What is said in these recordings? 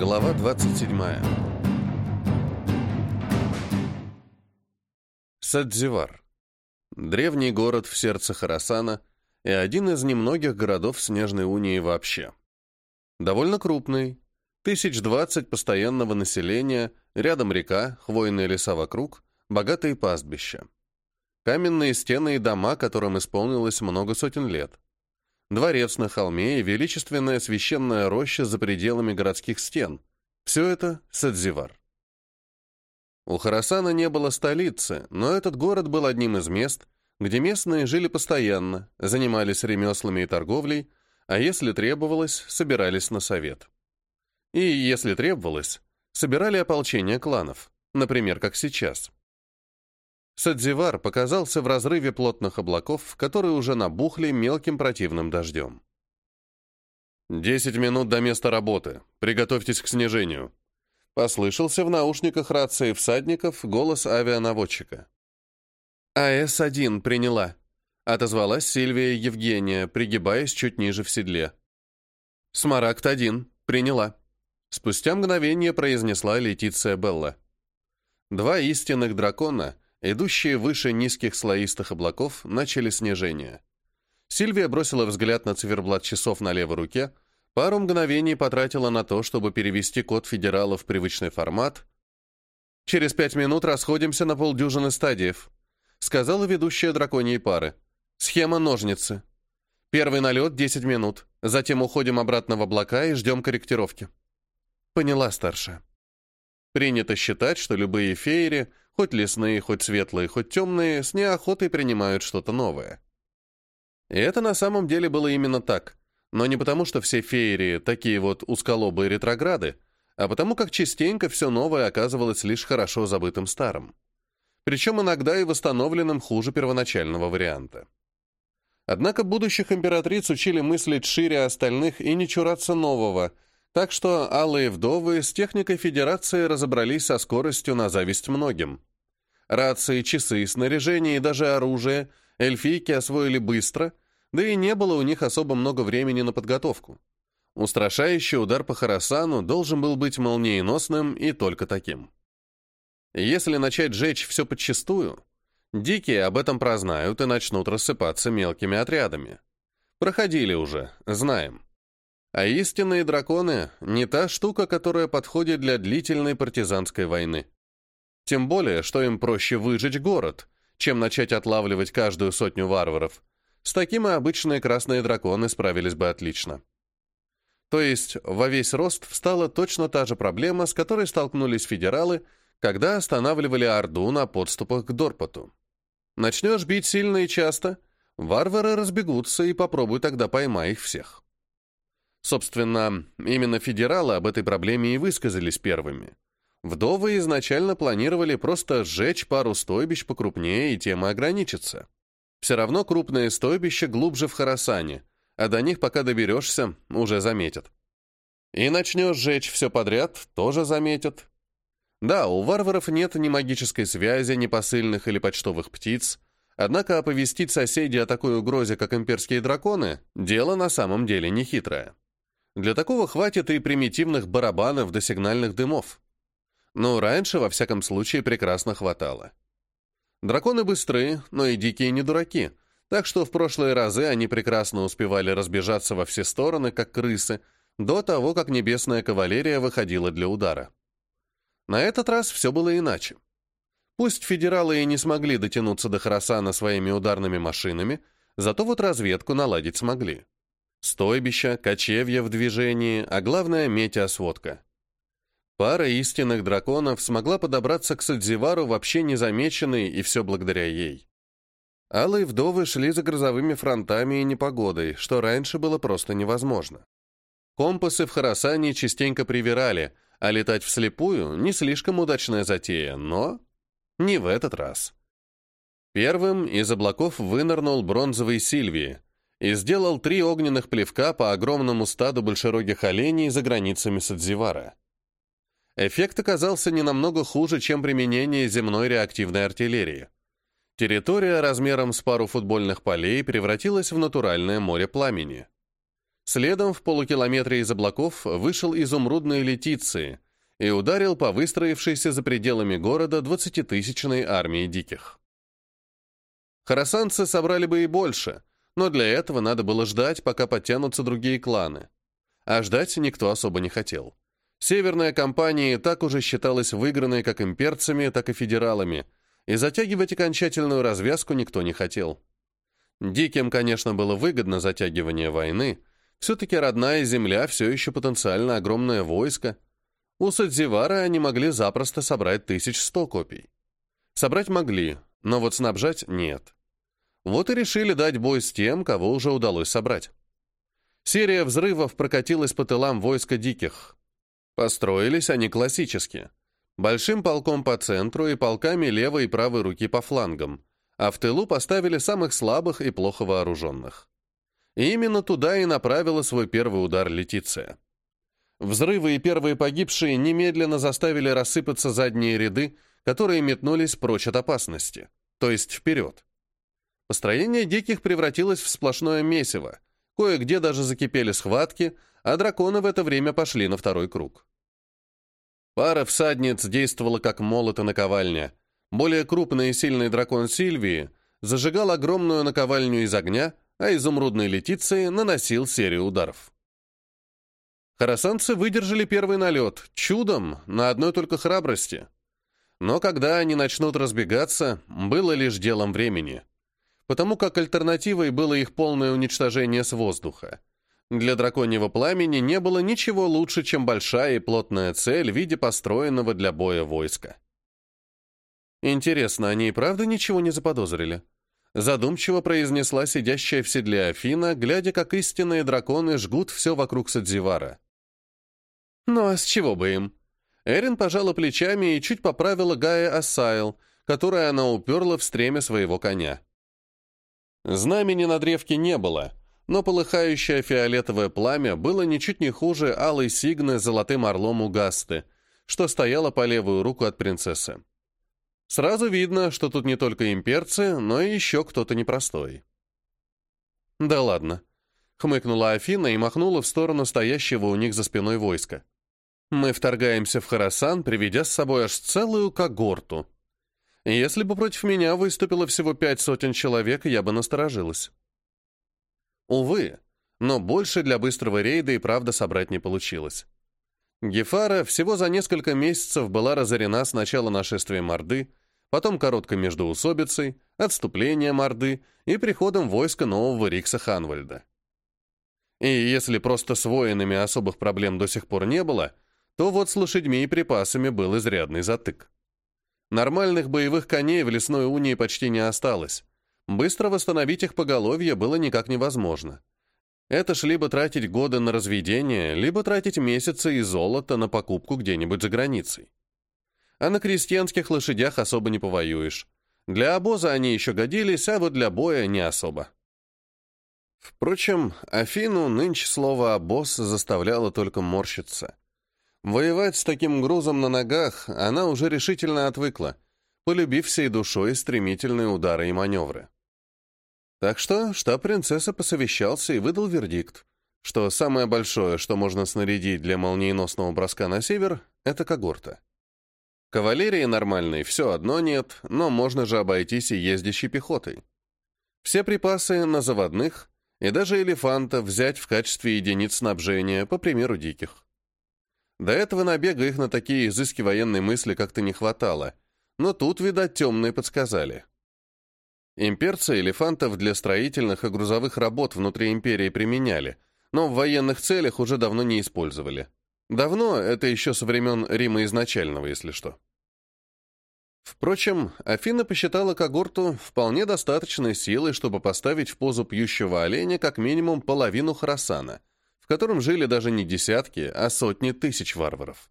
Глава 27. Садзивар. Древний город в сердце Харасана и один из немногих городов Снежной Унии вообще. Довольно крупный, тысяч двадцать постоянного населения, рядом река, хвойные леса вокруг, богатые пастбища. Каменные стены и дома, которым исполнилось много сотен лет. Дворец на холме и величественная священная роща за пределами городских стен. Все это Садзивар. У Харасана не было столицы, но этот город был одним из мест, где местные жили постоянно, занимались ремеслами и торговлей, а если требовалось, собирались на совет. И, если требовалось, собирали ополчение кланов, например, как сейчас. Садзивар показался в разрыве плотных облаков, которые уже набухли мелким противным дождем. «Десять минут до места работы. Приготовьтесь к снижению», — послышался в наушниках рации всадников голос авианаводчика. «АС-1 приняла», — отозвалась Сильвия Евгения, пригибаясь чуть ниже в седле. «Смарагд-1 приняла», — спустя мгновение произнесла Летиция Белла. Два истинных дракона — идущие выше низких слоистых облаков, начали снижение. Сильвия бросила взгляд на циферблат часов на левой руке, пару мгновений потратила на то, чтобы перевести код федерала в привычный формат. «Через пять минут расходимся на полдюжины стадиев», сказала ведущая драконьей пары. «Схема ножницы. Первый налет — 10 минут, затем уходим обратно в облака и ждем корректировки». «Поняла, старшая». Принято считать, что любые феери Хоть лесные, хоть светлые, хоть темные, с неохотой принимают что-то новое. И это на самом деле было именно так. Но не потому, что все феерии такие вот узколобые ретрограды, а потому как частенько все новое оказывалось лишь хорошо забытым старым. Причем иногда и восстановленным хуже первоначального варианта. Однако будущих императриц учили мыслить шире остальных и не чураться нового, так что алые вдовы с техникой Федерации разобрались со скоростью на зависть многим. Рации, часы, снаряжение и даже оружие эльфийки освоили быстро, да и не было у них особо много времени на подготовку. Устрашающий удар по Харасану должен был быть молниеносным и только таким. Если начать жечь все подчистую, дикие об этом прознают и начнут рассыпаться мелкими отрядами. Проходили уже, знаем. А истинные драконы — не та штука, которая подходит для длительной партизанской войны. Тем более, что им проще выжечь город, чем начать отлавливать каждую сотню варваров. С таким и обычные красные драконы справились бы отлично. То есть во весь рост встала точно та же проблема, с которой столкнулись федералы, когда останавливали Орду на подступах к Дорпоту. Начнешь бить сильно и часто, варвары разбегутся и попробуй тогда поймай их всех. Собственно, именно федералы об этой проблеме и высказались первыми. Вдовы изначально планировали просто сжечь пару стойбищ покрупнее и тем и ограничиться. Все равно крупные стойбища глубже в Харасане, а до них, пока доберешься, уже заметят. И начнешь сжечь все подряд, тоже заметят. Да, у варваров нет ни магической связи, ни посыльных или почтовых птиц, однако оповестить соседей о такой угрозе, как имперские драконы, дело на самом деле нехитрое. Для такого хватит и примитивных барабанов до сигнальных дымов. Но раньше, во всяком случае, прекрасно хватало. Драконы быстрые, но и дикие не дураки, так что в прошлые разы они прекрасно успевали разбежаться во все стороны, как крысы, до того, как небесная кавалерия выходила для удара. На этот раз все было иначе. Пусть федералы и не смогли дотянуться до Харасана своими ударными машинами, зато вот разведку наладить смогли. Стойбища, кочевья в движении, а главное — метеосводка. Пара истинных драконов смогла подобраться к Садзивару вообще незамеченной, и все благодаря ей. Алые вдовы шли за грозовыми фронтами и непогодой, что раньше было просто невозможно. Компасы в Харасане частенько привирали, а летать вслепую — не слишком удачная затея, но не в этот раз. Первым из облаков вынырнул бронзовый Сильвии и сделал три огненных плевка по огромному стаду большерогих оленей за границами Садзивара. Эффект оказался не намного хуже, чем применение земной реактивной артиллерии. Территория размером с пару футбольных полей превратилась в натуральное море пламени. Следом в полукилометре из облаков вышел изумрудный Летиции и ударил по выстроившейся за пределами города двадцатитысячной армии диких. Харасанцы собрали бы и больше, но для этого надо было ждать, пока подтянутся другие кланы. А ждать никто особо не хотел. Северная кампания так уже считалась выигранной как имперцами, так и федералами, и затягивать окончательную развязку никто не хотел. Диким, конечно, было выгодно затягивание войны, все-таки родная земля все еще потенциально огромное войско. У Садзивара они могли запросто собрать 1100 копий. Собрать могли, но вот снабжать нет. Вот и решили дать бой с тем, кого уже удалось собрать. Серия взрывов прокатилась по тылам войска диких. Построились они классически. Большим полком по центру и полками левой и правой руки по флангам, а в тылу поставили самых слабых и плохо вооруженных. И именно туда и направила свой первый удар Летиция. Взрывы и первые погибшие немедленно заставили рассыпаться задние ряды, которые метнулись прочь от опасности, то есть вперед. Построение диких превратилось в сплошное месиво, кое-где даже закипели схватки, а драконы в это время пошли на второй круг. Пара всадниц действовала как молот и наковальня. Более крупный и сильный дракон Сильвии зажигал огромную наковальню из огня, а изумрудной Летиции наносил серию ударов. Харасанцы выдержали первый налет, чудом, на одной только храбрости. Но когда они начнут разбегаться, было лишь делом времени. Потому как альтернативой было их полное уничтожение с воздуха. Для драконьего пламени не было ничего лучше, чем большая и плотная цель в виде построенного для боя войска. Интересно, они и правда ничего не заподозрили? Задумчиво произнесла сидящая в седле Афина, глядя, как истинные драконы жгут все вокруг Садзивара. Ну а с чего бы им? Эрин пожала плечами и чуть поправила Гая Ассайл, которое она уперла в стремя своего коня. Знамени на древке не было, но полыхающее фиолетовое пламя было ничуть не хуже алой сигны золотым орлом у Гасты, что стояло по левую руку от принцессы. Сразу видно, что тут не только имперцы, но и еще кто-то непростой. «Да ладно», — хмыкнула Афина и махнула в сторону стоящего у них за спиной войска. «Мы вторгаемся в Харасан, приведя с собой аж целую когорту. Если бы против меня выступило всего пять сотен человек, я бы насторожилась». Увы, но больше для быстрого рейда и правда собрать не получилось. Гефара всего за несколько месяцев была разорена сначала нашествием Орды, потом короткой междоусобицей, отступлением Орды и приходом войска нового Рикса Ханвальда. И если просто с воинами особых проблем до сих пор не было, то вот с лошадьми и припасами был изрядный затык. Нормальных боевых коней в лесной унии почти не осталось, Быстро восстановить их поголовье было никак невозможно. Это ж либо тратить годы на разведение, либо тратить месяцы и золото на покупку где-нибудь за границей. А на крестьянских лошадях особо не повоюешь. Для обоза они еще годились, а вот для боя не особо. Впрочем, Афину нынче слово «обоз» заставляло только морщиться. Воевать с таким грузом на ногах она уже решительно отвыкла, полюбив всей душой стремительные удары и маневры. Так что штаб принцессы посовещался и выдал вердикт, что самое большое, что можно снарядить для молниеносного броска на север, это когорта. Кавалерии нормальной все одно нет, но можно же обойтись и ездящей пехотой. Все припасы на заводных и даже элефантов взять в качестве единиц снабжения, по примеру диких. До этого набега их на такие изыски военной мысли как-то не хватало, но тут, видать, темные подсказали. Имперцы элефантов для строительных и грузовых работ внутри империи применяли, но в военных целях уже давно не использовали. Давно, это еще со времен Рима изначального, если что. Впрочем, Афина посчитала когорту вполне достаточной силой, чтобы поставить в позу пьющего оленя как минимум половину Харасана, котором жили даже не десятки, а сотни тысяч варваров.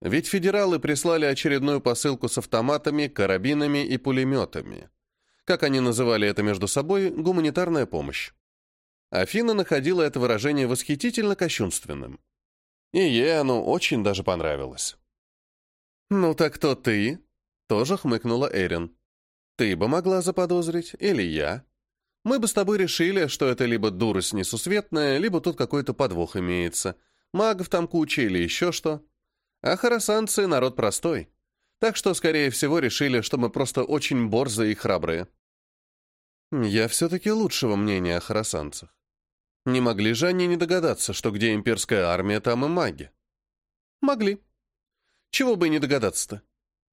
Ведь федералы прислали очередную посылку с автоматами, карабинами и пулеметами как они называли это между собой, гуманитарная помощь. Афина находила это выражение восхитительно кощунственным. И ей оно очень даже понравилось. «Ну так кто ты?» — тоже хмыкнула Эрин. «Ты бы могла заподозрить, или я? Мы бы с тобой решили, что это либо дурость несусветная, либо тут какой-то подвох имеется. Магов там куча или еще что. А харасанцы — народ простой. Так что, скорее всего, решили, что мы просто очень борзые и храбрые. Я все-таки лучшего мнения о харасанцах. Не могли же они не догадаться, что где имперская армия, там и маги? Могли. Чего бы и не догадаться-то.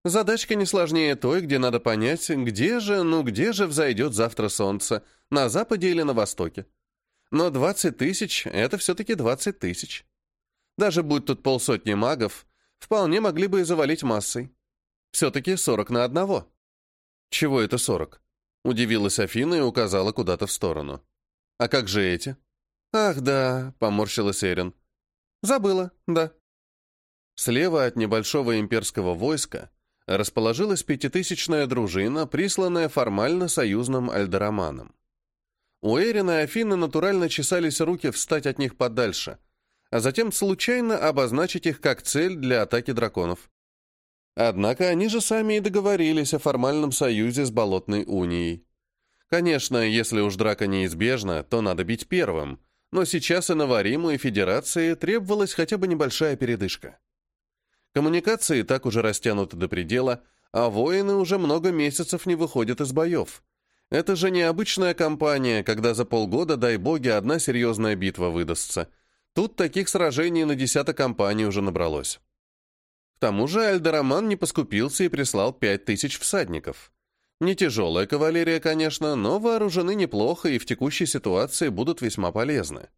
Задачка не сложнее той, где надо понять, где же, ну где же взойдет завтра солнце, на западе или на востоке. Но 20 тысяч — это все-таки 20 тысяч. Даже будь тут полсотни магов, вполне могли бы и завалить массой. Все-таки 40 на одного. Чего это 40? Удивилась Афина и указала куда-то в сторону. А как же эти? Ах, да, поморщилась Эрин. Забыла, да. Слева от небольшого имперского войска расположилась пятитысячная дружина, присланная формально союзным Альдераманом. У Эрина и Афины натурально чесались руки встать от них подальше, а затем случайно обозначить их как цель для атаки драконов. Однако они же сами и договорились о формальном союзе с Болотной Унией. Конечно, если уж драка неизбежна, то надо бить первым, но сейчас и Навариму, и Федерации требовалась хотя бы небольшая передышка. Коммуникации так уже растянуты до предела, а воины уже много месяцев не выходят из боев. Это же необычная кампания, когда за полгода, дай боги, одна серьезная битва выдастся. Тут таких сражений на десяток компаний уже набралось. К тому же Альдераман не поскупился и прислал пять тысяч всадников. Не тяжелая кавалерия, конечно, но вооружены неплохо и в текущей ситуации будут весьма полезны.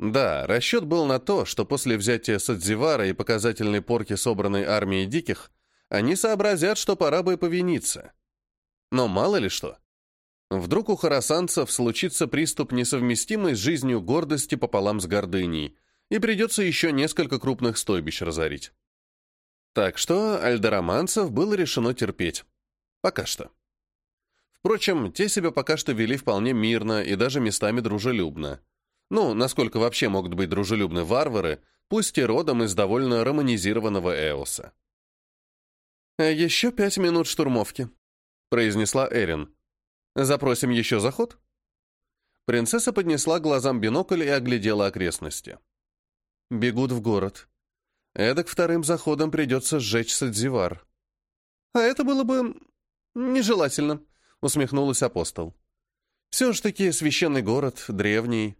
Да, расчет был на то, что после взятия Садзивара и показательной порки собранной армии диких, они сообразят, что пора бы повиниться. Но мало ли что. Вдруг у харасанцев случится приступ, несовместимый с жизнью гордости пополам с гордыней, и придется еще несколько крупных стойбищ разорить. Так что альдороманцев было решено терпеть. Пока что. Впрочем, те себя пока что вели вполне мирно и даже местами дружелюбно. Ну, насколько вообще могут быть дружелюбны варвары, пусть и родом из довольно романизированного Эоса. «Еще пять минут штурмовки», — произнесла Эрин. «Запросим еще заход?» Принцесса поднесла глазам бинокль и оглядела окрестности. «Бегут в город. Эдак вторым заходом придется сжечь Садзивар». «А это было бы нежелательно», — усмехнулась апостол. «Все ж таки священный город, древний,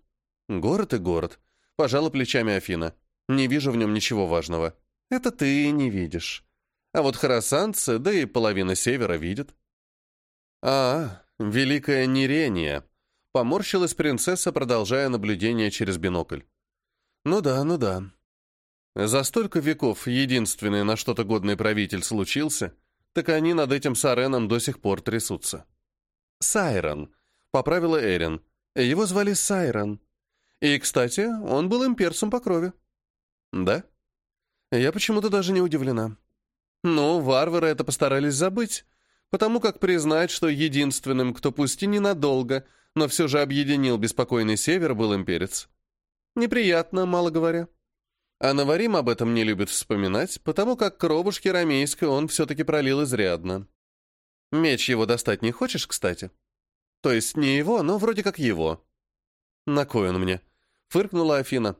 Город и город. Пожала плечами Афина. Не вижу в нем ничего важного. Это ты не видишь. А вот харасанцы, да и половина севера видят. А, великое нерение. Поморщилась принцесса, продолжая наблюдение через бинокль. Ну да, ну да. За столько веков единственный на что-то годный правитель случился, так они над этим Сареном до сих пор трясутся. Сайрон, поправила Эрин. Его звали Сайрон. И, кстати, он был имперцем по крови. Да? Я почему-то даже не удивлена. Ну, варвары это постарались забыть, потому как признать, что единственным, кто пусть и ненадолго, но все же объединил беспокойный север, был имперец. Неприятно, мало говоря. А Наварим об этом не любит вспоминать, потому как кровушки ромейской он все-таки пролил изрядно. Меч его достать не хочешь, кстати? То есть не его, но вроде как его. На кой он мне? Фыркнула Афина.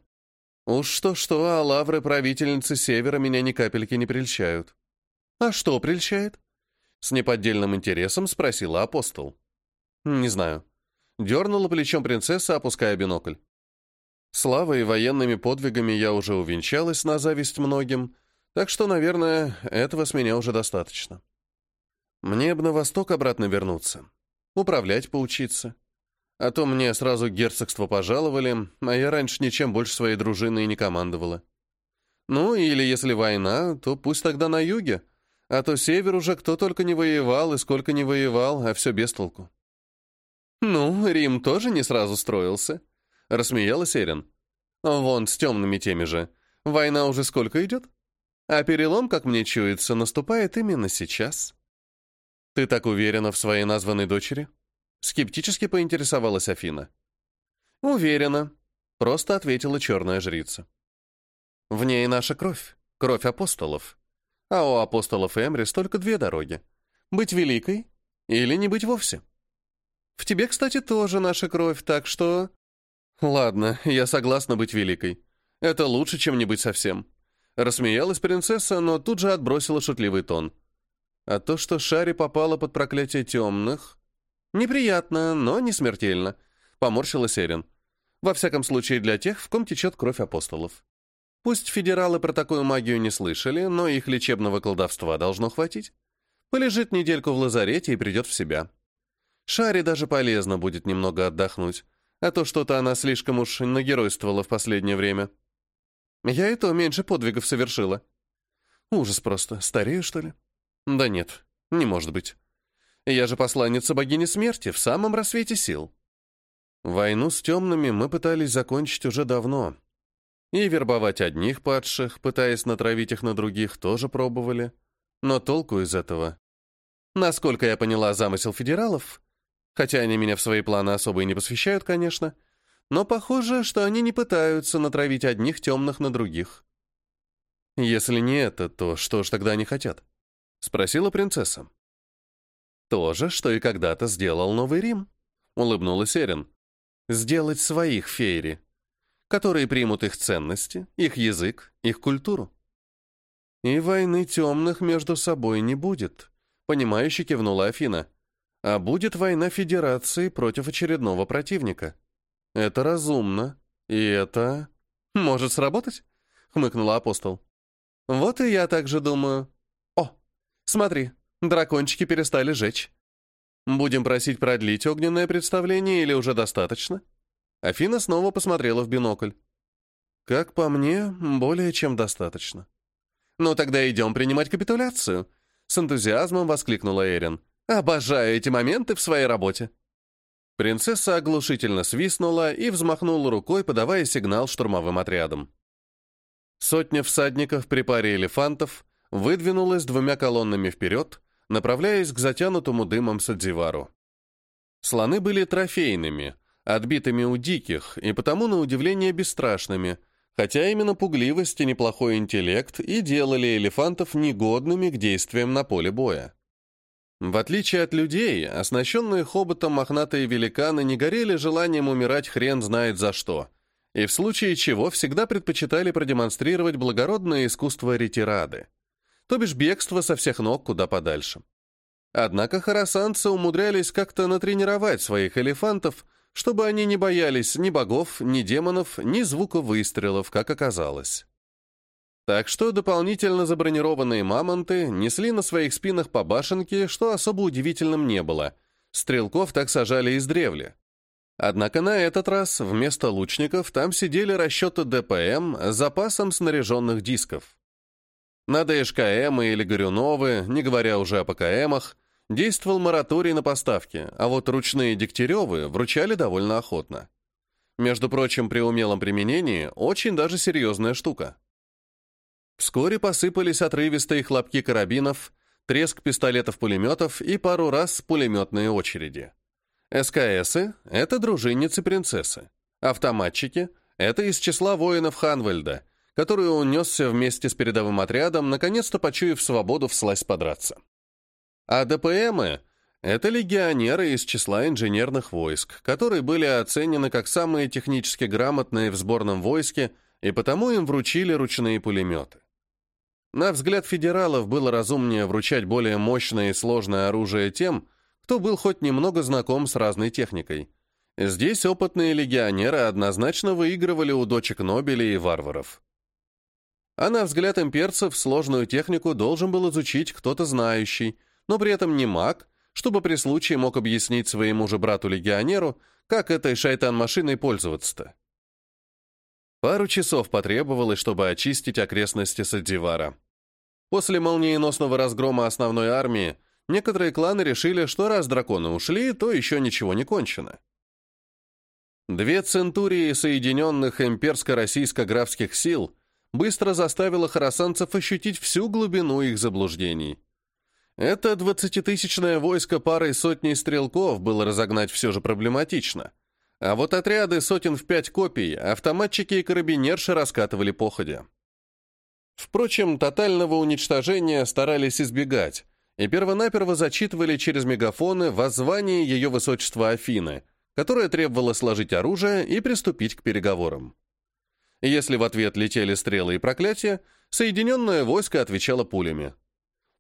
Уж что-что, а лавры правительницы Севера меня ни капельки не прельщают. А что прельщает? С неподдельным интересом спросила апостол. Не знаю. Дернула плечом принцесса, опуская бинокль. Славой и военными подвигами я уже увенчалась на зависть многим, так что, наверное, этого с меня уже достаточно. Мне бы на восток обратно вернуться, управлять поучиться. А то мне сразу герцогство пожаловали, а я раньше ничем больше своей дружины и не командовала. Ну, или если война, то пусть тогда на юге, а то север уже кто только не воевал и сколько не воевал, а все без толку. «Ну, Рим тоже не сразу строился», — рассмеялась Эрин. «Вон, с темными теми же. Война уже сколько идет? А перелом, как мне чуется, наступает именно сейчас». «Ты так уверена в своей названной дочери?» Скептически поинтересовалась Афина. «Уверена», — просто ответила черная жрица. «В ней наша кровь, кровь апостолов. А у апостолов Эмрис только две дороги. Быть великой или не быть вовсе. В тебе, кстати, тоже наша кровь, так что... Ладно, я согласна быть великой. Это лучше, чем не быть совсем. Рассмеялась принцесса, но тут же отбросила шутливый тон. А то, что Шари попала под проклятие темных... Неприятно, но не смертельно. Поморщилась Эрин. Во всяком случае, для тех, в ком течет кровь апостолов. Пусть федералы про такую магию не слышали, но их лечебного колдовства должно хватить. Полежит недельку в лазарете и придет в себя. Шаре даже полезно будет немного отдохнуть, а то что-то она слишком уж нагеройствовала в последнее время. Я и то меньше подвигов совершила. Ужас просто. Старею, что ли? Да нет, не может быть. Я же посланница богини смерти в самом рассвете сил. Войну с темными мы пытались закончить уже давно. И вербовать одних падших, пытаясь натравить их на других, тоже пробовали. Но толку из этого? Насколько я поняла замысел федералов, хотя они меня в свои планы особо и не посвящают, конечно, но похоже, что они не пытаются натравить одних темных на других. Если не это, то что ж тогда они хотят? Спросила принцесса. То же, что и когда-то сделал Новый Рим, улыбнулась Эрин. Сделать своих фейри, которые примут их ценности, их язык, их культуру. И войны темных между собой не будет, понимающе кивнула Афина. А будет война Федерации против очередного противника. Это разумно. И это... Может сработать? Хмыкнула апостол. Вот и я так же думаю. О, смотри, дракончики перестали жечь. Будем просить продлить огненное представление или уже достаточно? Афина снова посмотрела в бинокль. Как по мне, более чем достаточно. «Ну тогда идем принимать капитуляцию», — с энтузиазмом воскликнула Эрин. «Обожаю эти моменты в своей работе». Принцесса оглушительно свистнула и взмахнула рукой, подавая сигнал штурмовым отрядам. Сотня всадников при паре элефантов выдвинулась двумя колоннами вперед, направляясь к затянутому дымом Садзивару. Слоны были трофейными, отбитыми у диких и потому, на удивление, бесстрашными — хотя именно пугливость и неплохой интеллект и делали элефантов негодными к действиям на поле боя. В отличие от людей, оснащенные хоботом мохнатые великаны не горели желанием умирать хрен знает за что, и в случае чего всегда предпочитали продемонстрировать благородное искусство ретирады, то бишь бегство со всех ног куда подальше. Однако харасанцы умудрялись как-то натренировать своих элефантов – чтобы они не боялись ни богов, ни демонов, ни звука выстрелов, как оказалось. Так что дополнительно забронированные мамонты несли на своих спинах по башенке, что особо удивительным не было. Стрелков так сажали издревле. Однако на этот раз вместо лучников там сидели расчеты ДПМ с запасом снаряженных дисков. На ДШКМ или Горюновы, не говоря уже о ПКМах, Действовал мораторий на поставки, а вот ручные Дегтяревы вручали довольно охотно. Между прочим, при умелом применении очень даже серьезная штука. Вскоре посыпались отрывистые хлопки карабинов, треск пистолетов-пулеметов и пару раз пулеметные очереди. СКСы — это дружинницы-принцессы. Автоматчики — это из числа воинов Ханвельда, который унесся вместе с передовым отрядом, наконец-то почуяв свободу вслазь подраться. А ДПМы — это легионеры из числа инженерных войск, которые были оценены как самые технически грамотные в сборном войске, и потому им вручили ручные пулеметы. На взгляд федералов было разумнее вручать более мощное и сложное оружие тем, кто был хоть немного знаком с разной техникой. Здесь опытные легионеры однозначно выигрывали у дочек Нобеля и варваров. А на взгляд имперцев сложную технику должен был изучить кто-то знающий – но при этом не маг, чтобы при случае мог объяснить своему же брату-легионеру, как этой шайтан-машиной пользоваться-то. Пару часов потребовалось, чтобы очистить окрестности Садзивара. После молниеносного разгрома основной армии некоторые кланы решили, что раз драконы ушли, то еще ничего не кончено. Две центурии соединенных имперско-российско-графских сил быстро заставило харасанцев ощутить всю глубину их заблуждений. Это двадцатитысячное войско парой сотней стрелков было разогнать все же проблематично. А вот отряды сотен в пять копий автоматчики и карабинерши раскатывали походя. Впрочем, тотального уничтожения старались избегать, и первонаперво зачитывали через мегафоны воззвание ее высочества Афины, которое требовало сложить оружие и приступить к переговорам. Если в ответ летели стрелы и проклятия, соединенное войско отвечало пулями.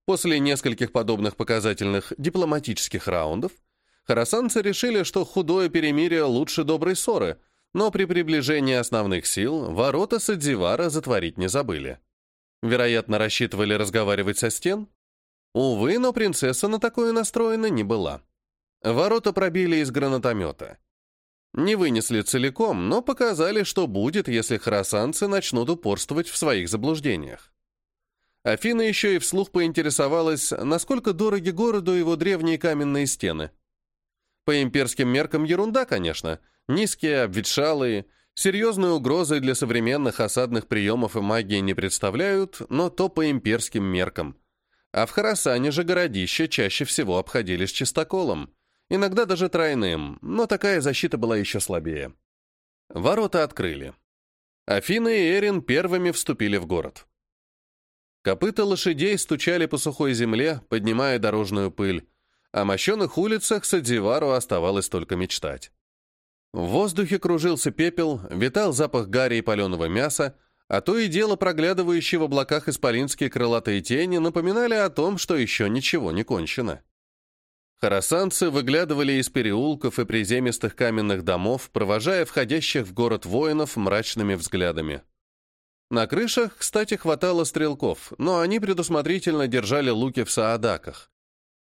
После нескольких подобных показательных дипломатических раундов харасанцы решили, что худое перемирие лучше доброй ссоры, но при приближении основных сил ворота Садзивара затворить не забыли. Вероятно, рассчитывали разговаривать со стен? Увы, но принцесса на такое настроена не была. Ворота пробили из гранатомета. Не вынесли целиком, но показали, что будет, если хоросанцы начнут упорствовать в своих заблуждениях. Афина еще и вслух поинтересовалась, насколько дороги городу его древние каменные стены. По имперским меркам ерунда, конечно. Низкие, обветшалые, серьезной угрозы для современных осадных приемов и магии не представляют, но то по имперским меркам. А в Харасане же городища чаще всего обходились чистоколом, иногда даже тройным, но такая защита была еще слабее. Ворота открыли. Афина и Эрин первыми вступили в город. Копыта лошадей стучали по сухой земле, поднимая дорожную пыль, а мощенных улицах Садзивару оставалось только мечтать. В воздухе кружился пепел, витал запах гари и паленого мяса, а то и дело проглядывающие в облаках исполинские крылатые тени напоминали о том, что еще ничего не кончено. Харасанцы выглядывали из переулков и приземистых каменных домов, провожая входящих в город воинов мрачными взглядами. На крышах, кстати, хватало стрелков, но они предусмотрительно держали луки в саадаках.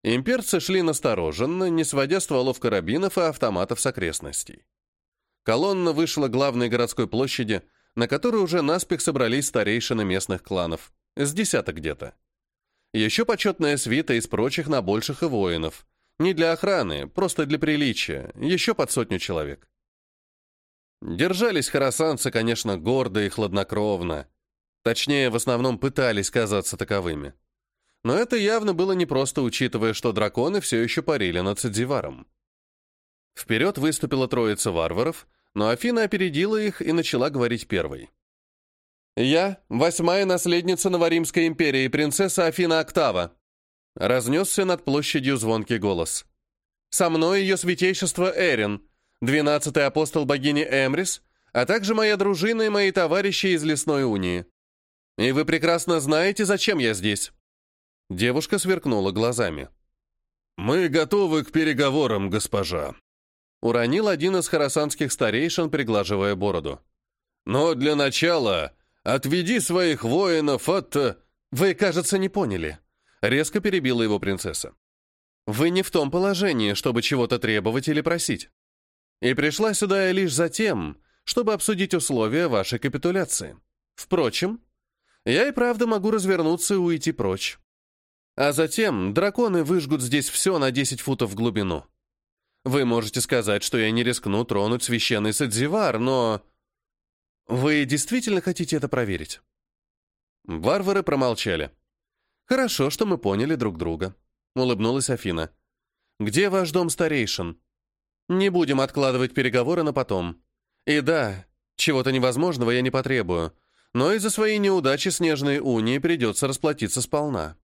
Имперцы шли настороженно, не сводя стволов карабинов и автоматов с окрестностей. Колонна вышла главной городской площади, на которой уже наспех собрались старейшины местных кланов, с десяток где-то. Еще почетная свита из прочих набольших и воинов, не для охраны, просто для приличия, еще под сотню человек. Держались харасанцы, конечно, гордо и хладнокровно. Точнее, в основном пытались казаться таковыми. Но это явно было непросто, учитывая, что драконы все еще парили над Садзиваром. Вперед выступила троица варваров, но Афина опередила их и начала говорить первой. «Я — восьмая наследница Новоримской империи, принцесса Афина Октава. Разнесся над площадью звонкий голос. «Со мной ее святейшество Эрин, двенадцатый апостол богини Эмрис, а также моя дружина и мои товарищи из Лесной Унии. И вы прекрасно знаете, зачем я здесь». Девушка сверкнула глазами. «Мы готовы к переговорам, госпожа», — уронил один из харасанских старейшин, приглаживая бороду. «Но для начала отведи своих воинов от...» «Вы, кажется, не поняли», Резко перебила его принцесса. «Вы не в том положении, чтобы чего-то требовать или просить. И пришла сюда я лишь за тем, чтобы обсудить условия вашей капитуляции. Впрочем, я и правда могу развернуться и уйти прочь. А затем драконы выжгут здесь все на 10 футов в глубину. Вы можете сказать, что я не рискну тронуть священный Садзивар, но... Вы действительно хотите это проверить?» Варвары промолчали. «Хорошо, что мы поняли друг друга», — улыбнулась Афина. «Где ваш дом старейшин?» «Не будем откладывать переговоры на потом. И да, чего-то невозможного я не потребую, но из-за своей неудачи Снежной Унии придется расплатиться сполна.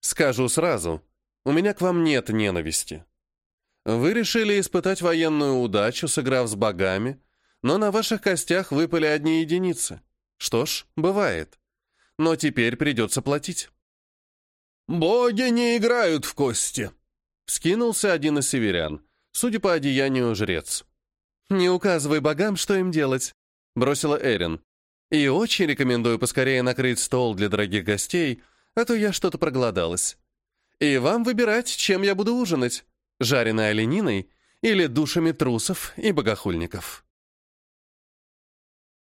Скажу сразу, у меня к вам нет ненависти. Вы решили испытать военную удачу, сыграв с богами, но на ваших костях выпали одни единицы. Что ж, бывает. Но теперь придется платить». «Боги не играют в кости!» Скинулся один из северян, судя по одеянию жрец. «Не указывай богам, что им делать», — бросила Эрин. «И очень рекомендую поскорее накрыть стол для дорогих гостей, а то я что-то проголодалась. И вам выбирать, чем я буду ужинать, жареной олениной или душами трусов и богохульников».